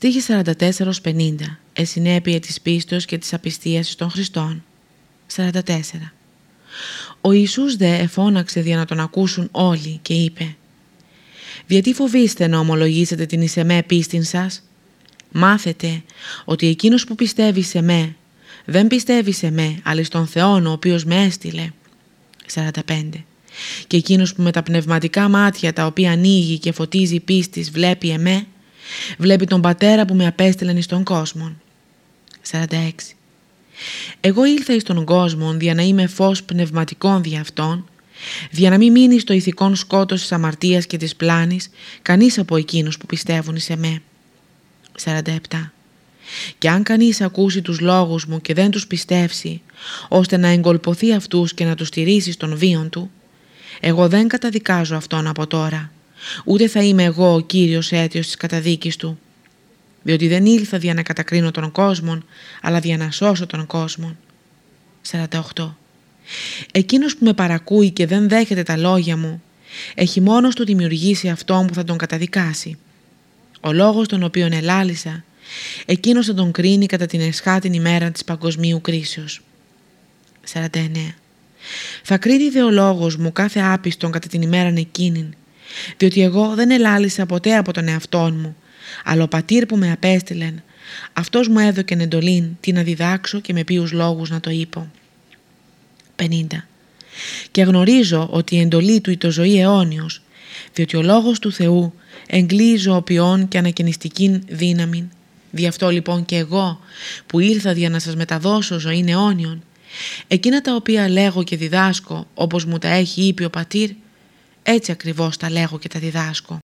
Στίχη 44-50 Εσυνέπεια της πίστος και της απιστίας των Χριστών 44 Ο Ιησούς δε εφώναξε για να τον ακούσουν όλοι και είπε «Γιατί φοβήστε να ομολογήσετε την εις εμέ πίστην σας» Μάθετε ότι εκείνος που πιστεύει σε με δεν πιστεύει σε με, αλλά στον Θεόν ο οποίος με έστειλε. 45. Και εκείνος που με τα πνευματικά μάτια τα οποία ανοίγει και φωτίζει πίστης βλέπει εμέ, βλέπει τον Πατέρα που με απέστειλεν εις τον κόσμο. 46. Εγώ ήλθα εις τον κόσμο για να είμαι φως πνευματικών δι' αυτόν, για να μην μείνει στο ηθικόν σκότος της αμαρτίας και της πλάνης κανείς από εκείνους που πιστεύουν σε με. 47. Και αν κανείς ακούσει τους λόγους μου και δεν τους πιστεύσει, ώστε να εγκολποθεί αυτούς και να τους στηρίσει στον βίον του, εγώ δεν καταδικάζω αυτόν από τώρα, ούτε θα είμαι εγώ ο Κύριος αίτιος της καταδίκης του, διότι δεν ήλθα για να κατακρίνω τον κόσμο, αλλά για να σώσω τον κόσμο. 48. Εκείνος που με παρακούει και δεν δέχεται τα λόγια μου, έχει μόνος του δημιουργήσει αυτόν που θα τον καταδικάσει. Ο λόγος τον οποίον ελάλησα Εκείνος θα τον κρίνει κατά την εσχάτην ημέρα της παγκοσμίου κρίσεως. 49. Θα κρίνει δε ο λόγος μου κάθε άπιστον κατά την ημέρα εκείνην, διότι εγώ δεν ελάλησα ποτέ από τον εαυτόν μου, αλλά ο πατήρ που με απέστειλεν, αυτός μου έδωκεν εντολήν τι να διδάξω και με ποιους λόγους να το είπω. 50. Και γνωρίζω ότι η εντολή του το ζωή αιώνιος, διότι ο λόγος του Θεού εγκλεί ζωοποιών και ανακαινιστικήν δύναμην Δι' αυτό λοιπόν και εγώ που ήρθα για να σας μεταδώσω ζωή αιώνιον, εκείνα τα οποία λέγω και διδάσκω όπως μου τα έχει είπε ο πατήρ, έτσι ακριβώς τα λέγω και τα διδάσκω.